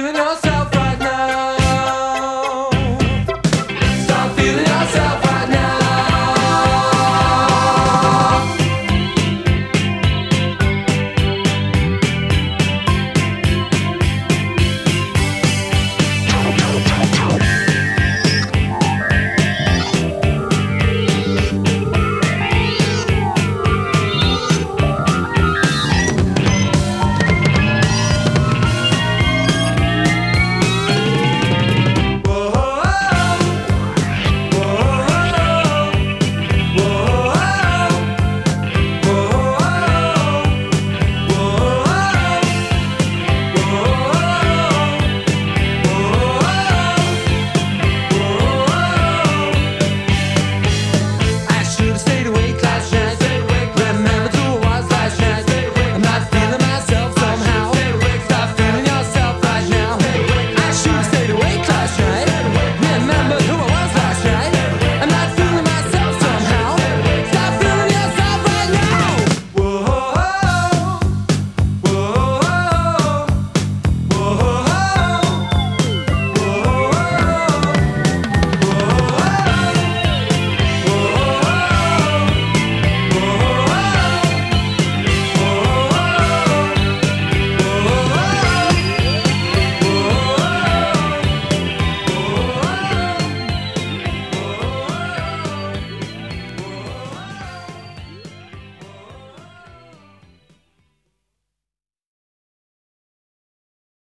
夢の朝